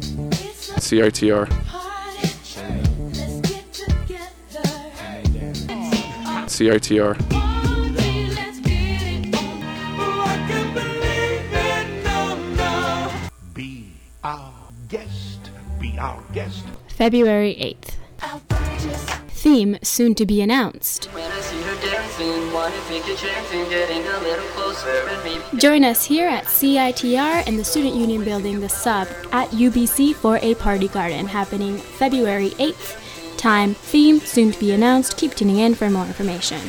CITR. CITR. Be our guest. Be our guest. February 8th. Theme soon to be announced. Join us here at CITR in the Student Union Building, the sub, at UBC for a party garden happening February 8th. Time, theme soon to be announced. Keep tuning in for more information.